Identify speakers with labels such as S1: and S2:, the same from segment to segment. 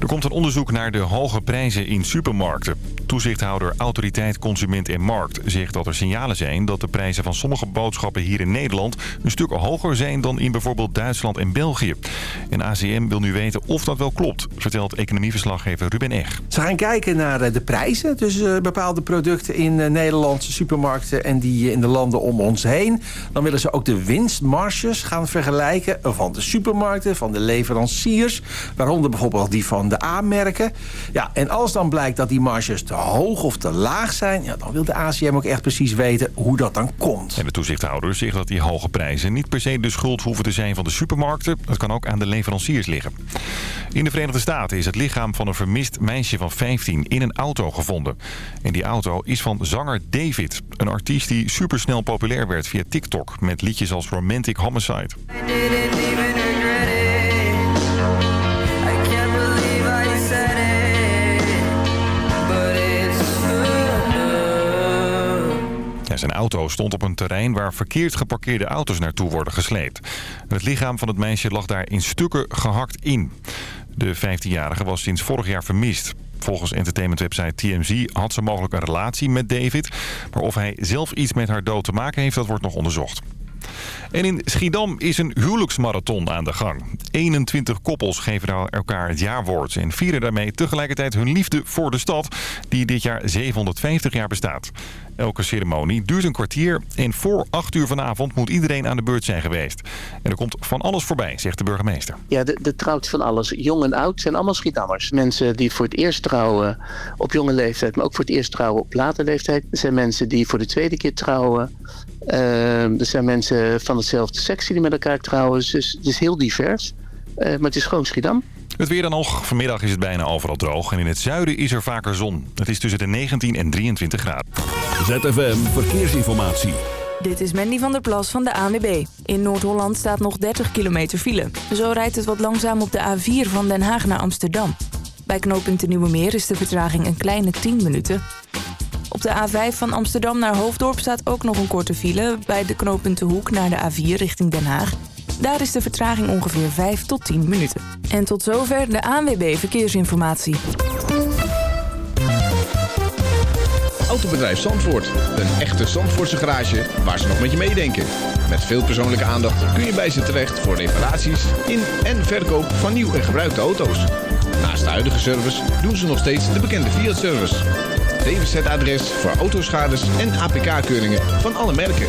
S1: Er komt een onderzoek naar de hoge prijzen in supermarkten. Toezichthouder Autoriteit Consument en Markt zegt dat er signalen zijn... dat de prijzen van sommige boodschappen hier in Nederland... een stuk hoger zijn dan in bijvoorbeeld Duitsland en België. En ACM wil nu weten of dat wel klopt, vertelt economieverslaggever Ruben Eg.
S2: Ze gaan kijken naar eh, de prijzen eh, bepaalde producten in eh, Nederlandse supermarkten... en die in de landen om ons heen. Dan willen ze ook de winstmarges gaan vergelijken van de supermarkten, van de leveranciers... waaronder bijvoorbeeld die van de A-merken. Ja, en als dan blijkt dat die marges te hoog of te laag zijn... Ja, dan wil de ACM ook echt precies weten hoe dat dan komt.
S1: En de toezichthouder zegt dat die hoge prijzen niet per se de schuld hoeven te zijn van de supermarkten. Dat kan ook aan de leveranciers liggen. In de Verenigde Staten is het lichaam van een vermist meisje van 15 in een auto gevonden. En die auto is van zanger David. Een artiest die supersnel populair werd via TikTok met liedjes als Romantic Homicide. Zijn auto stond op een terrein waar verkeerd geparkeerde auto's naartoe worden gesleept. Het lichaam van het meisje lag daar in stukken gehakt in. De 15-jarige was sinds vorig jaar vermist. Volgens entertainmentwebsite TMZ had ze mogelijk een relatie met David. Maar of hij zelf iets met haar dood te maken heeft, dat wordt nog onderzocht. En in Schiedam is een huwelijksmarathon aan de gang. 21 koppels geven elkaar het jaarwoord en vieren daarmee tegelijkertijd hun liefde voor de stad... die dit jaar 750 jaar bestaat. Elke ceremonie duurt een kwartier en voor 8 uur vanavond moet iedereen aan de beurt zijn geweest. En er komt van alles voorbij, zegt de burgemeester.
S3: Ja, de trouwt van alles. Jong en oud zijn allemaal Schiedammers. Mensen die voor het eerst trouwen op jonge leeftijd, maar ook voor het eerst trouwen op late leeftijd. Er zijn mensen die voor de tweede keer trouwen. Uh, er zijn mensen van hetzelfde seks die met elkaar trouwen. Dus het is heel divers. Uh, maar het is gewoon Schiedam.
S1: Het weer dan nog. Vanmiddag is het bijna overal droog. En in het zuiden is er vaker zon. Het is tussen de 19 en 23 graden.
S4: ZFM Verkeersinformatie.
S5: Dit is Mandy van der Plas van de ANWB. In Noord-Holland staat nog 30 kilometer file. Zo rijdt het wat langzaam op de A4 van Den Haag naar Amsterdam. Bij knooppunt Nieuwe Meer is de vertraging een kleine 10 minuten. Op de A5 van Amsterdam naar Hoofddorp staat ook nog een korte file... bij de knooppunt Hoek naar de A4 richting Den Haag. Daar is de vertraging ongeveer 5 tot 10 minuten. En tot zover de ANWB Verkeersinformatie.
S6: Autobedrijf Zandvoort. Een echte Zandvoortse garage waar ze nog met je meedenken. Met veel persoonlijke aandacht kun je bij ze terecht voor reparaties in en verkoop van nieuw en gebruikte auto's. Naast de huidige service doen ze nog steeds de bekende Fiat-service. DWZ-adres voor autoschades en APK-keuringen van alle merken.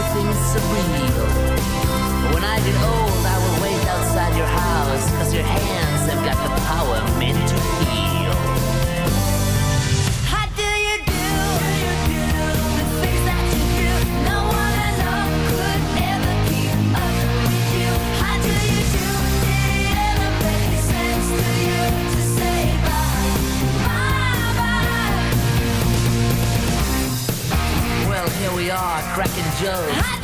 S7: Everything's surreal. When I get old, I will wait outside your house, cause your hands have got the power meant to heal. How do you do? The things that you do, no one I know could ever keep up with you. How do you do? Did it ever make sense to you to say bye, bye, bye? Well, here we are, cracking jokes.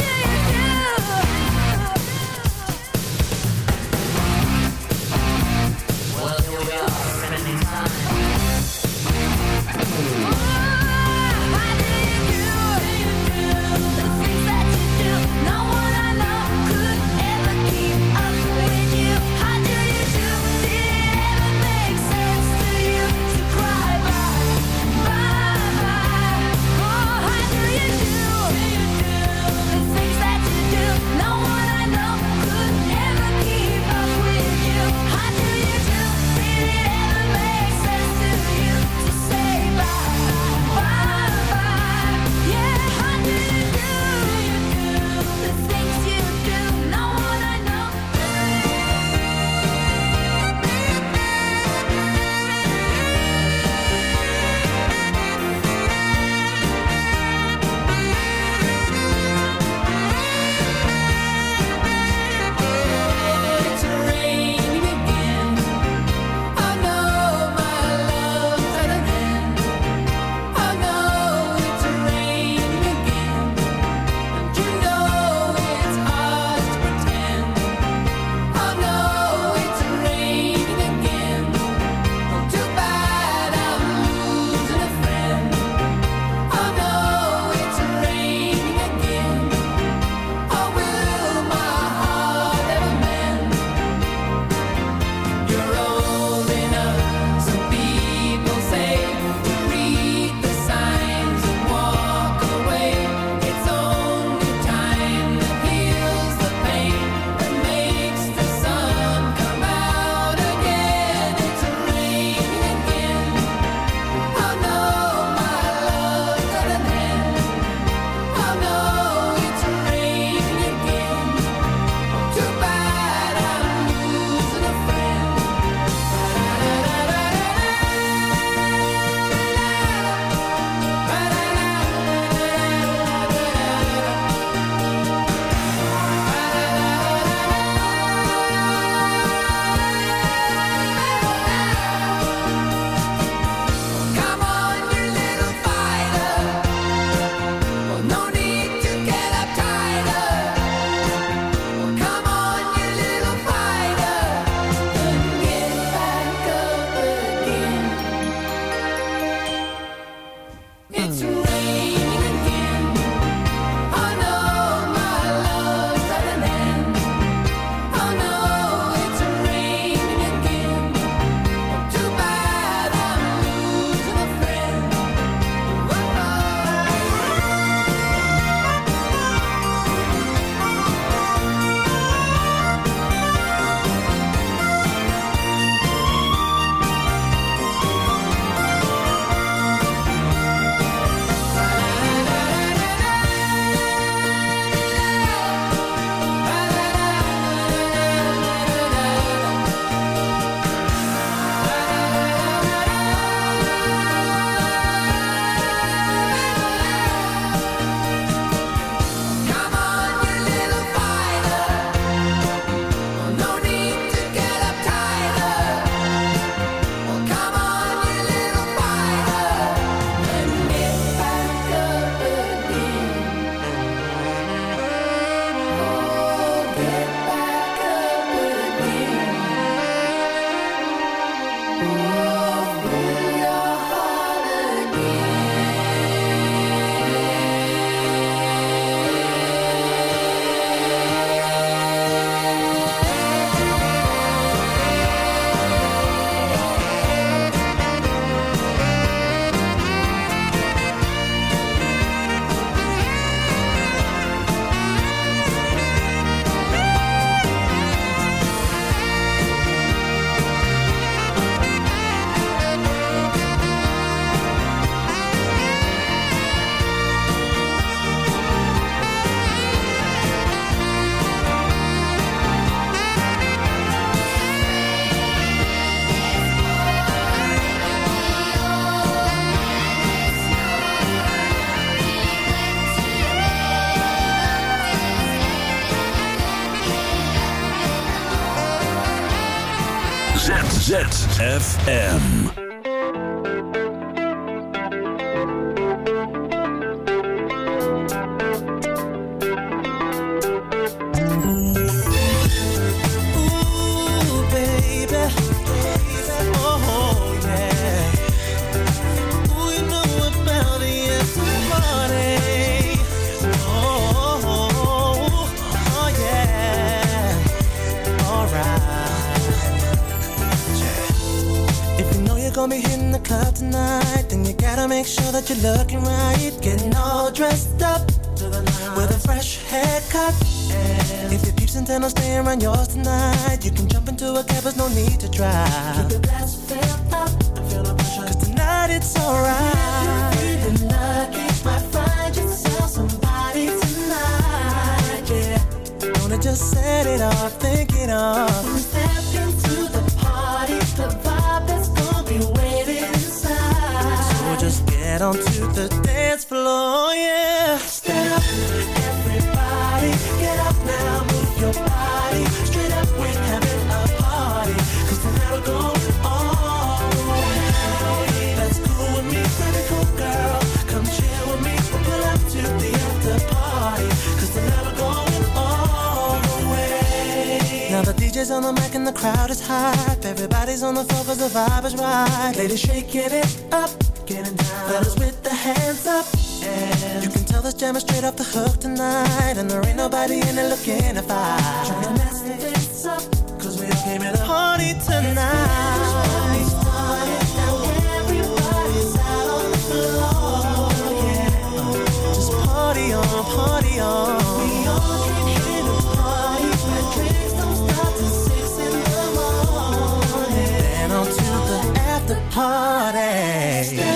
S8: just set it off, think it off. Step into the party, the vibe that's gonna be waiting inside. So just get onto the dance floor, yeah. Step up, everybody, get up now. On the mic and the crowd is hype. Everybody's on the floor cause the vibe is right. Ladies shaking it up, getting down. Fellas with the hands up. And you can tell this jam is straight off the hook tonight. And there ain't nobody in it looking to fight. Trying to mess this up, cause we all came to party tonight. Party, on party on, party on. We party.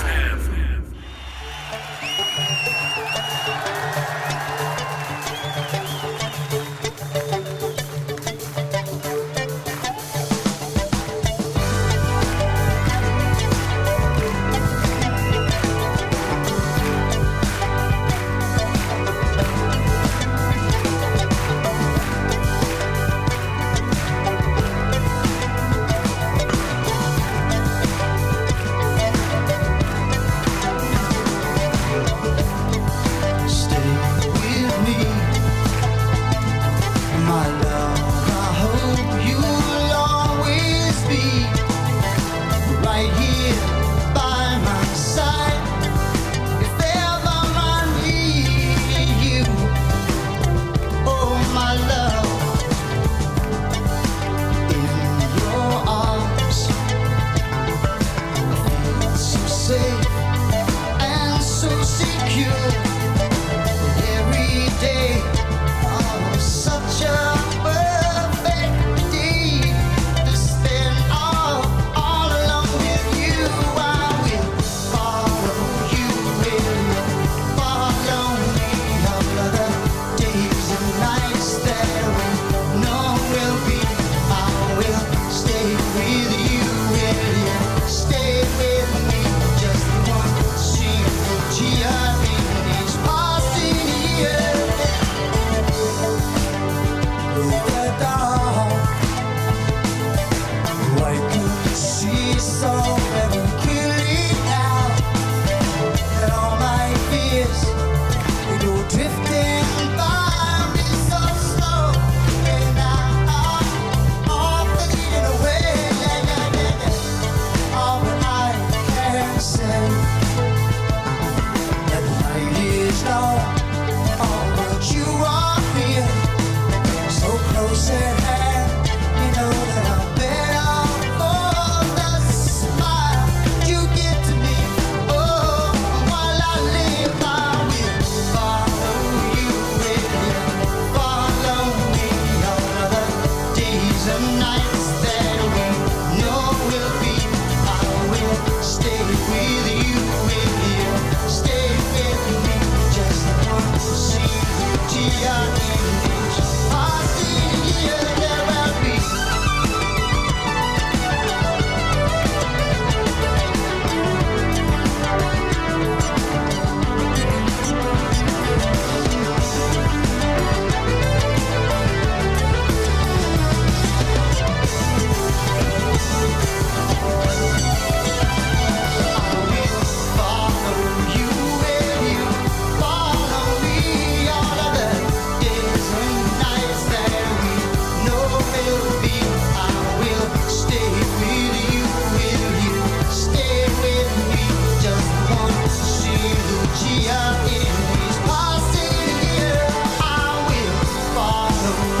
S4: know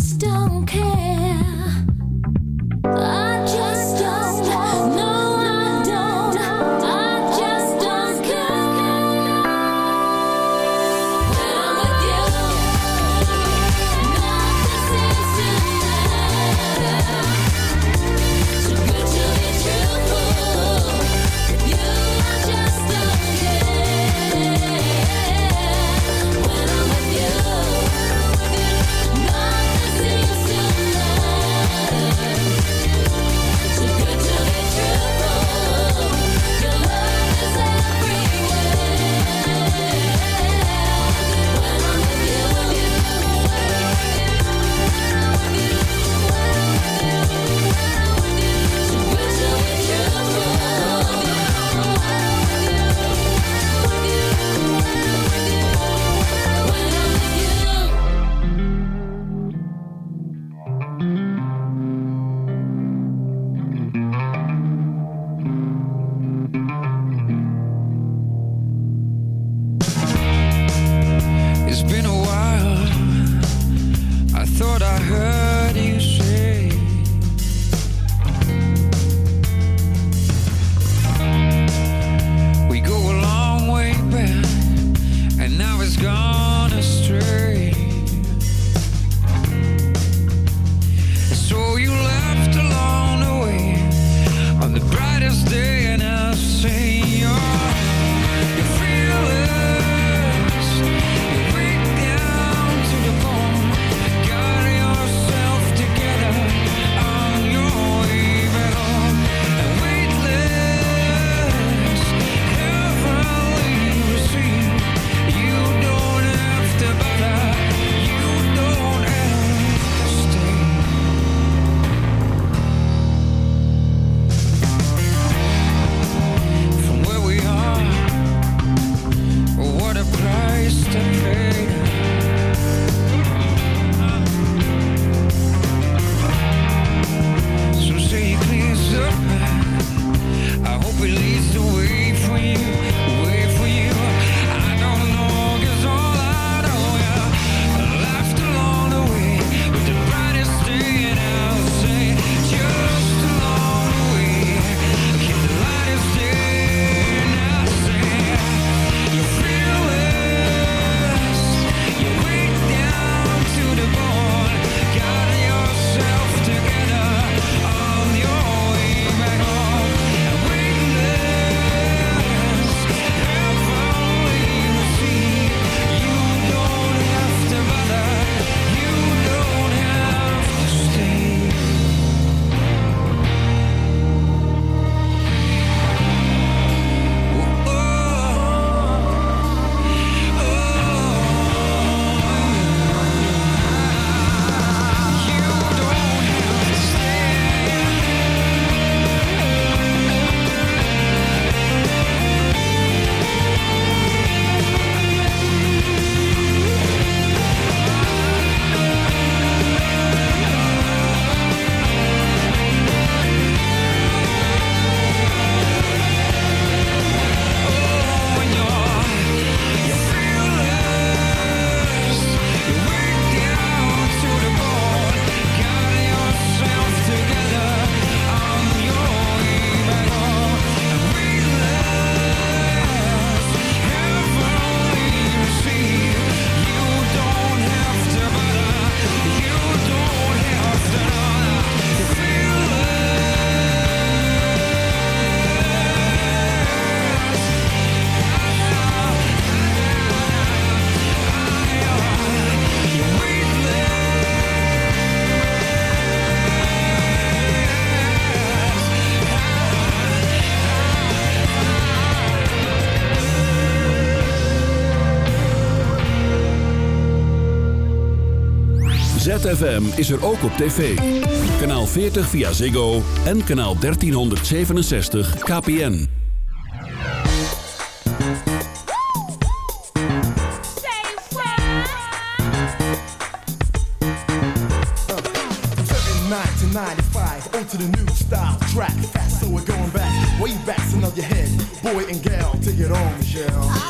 S9: Stop.
S4: ZFM is er ook op tv. Kanaal 40 via Ziggo en kanaal 1367 KPN.
S10: To the new style track, fast, so we're going back, way back, so nod your head, boy and girl take it on, Michelle.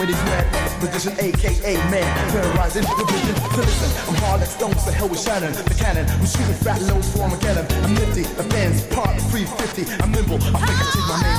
S10: with his mad position, aka man, terrorizing the vision. So listen, I'm hard like stones, the hell with Shannon, the cannon. we're shooting fat loads for Armageddon. I'm nifty, the fans part 350. I'm nimble, I think I see my
S11: man.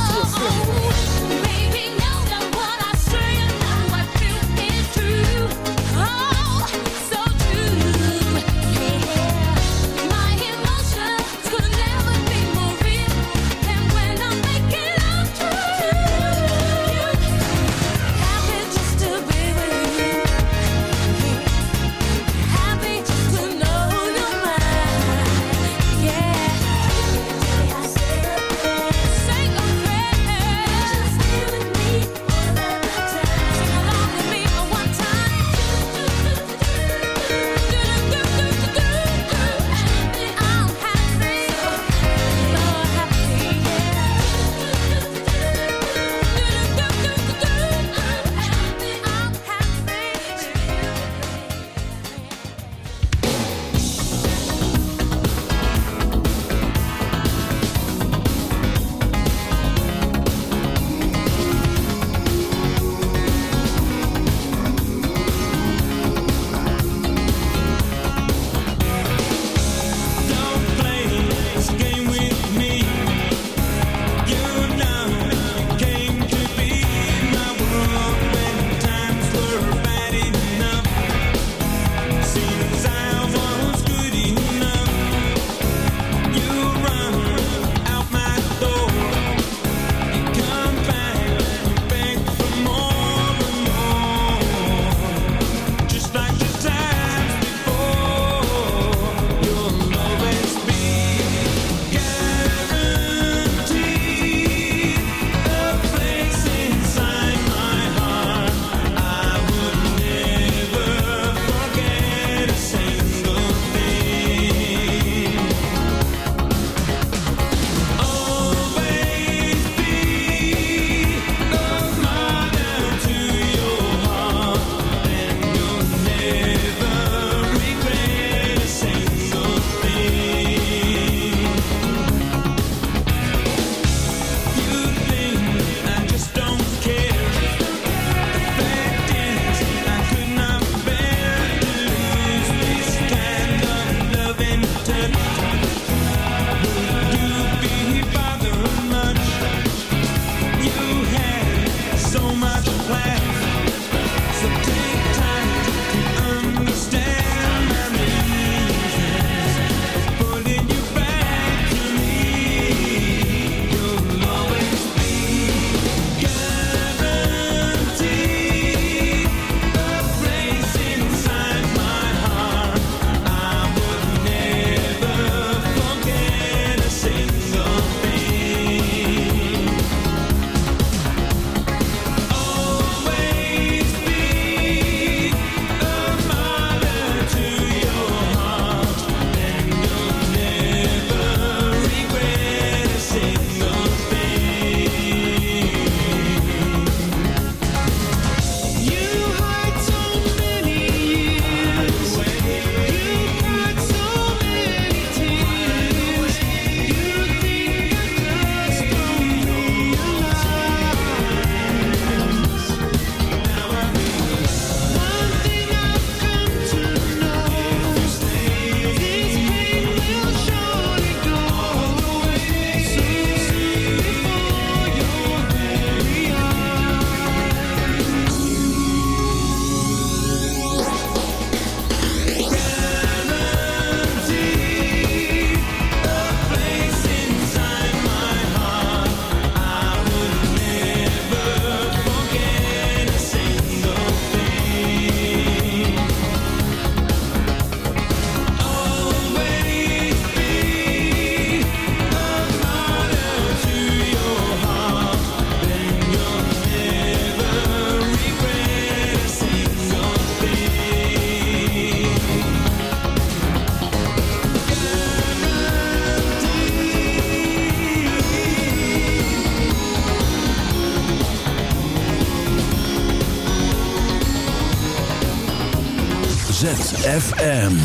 S4: ZFM.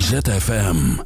S4: ZFM.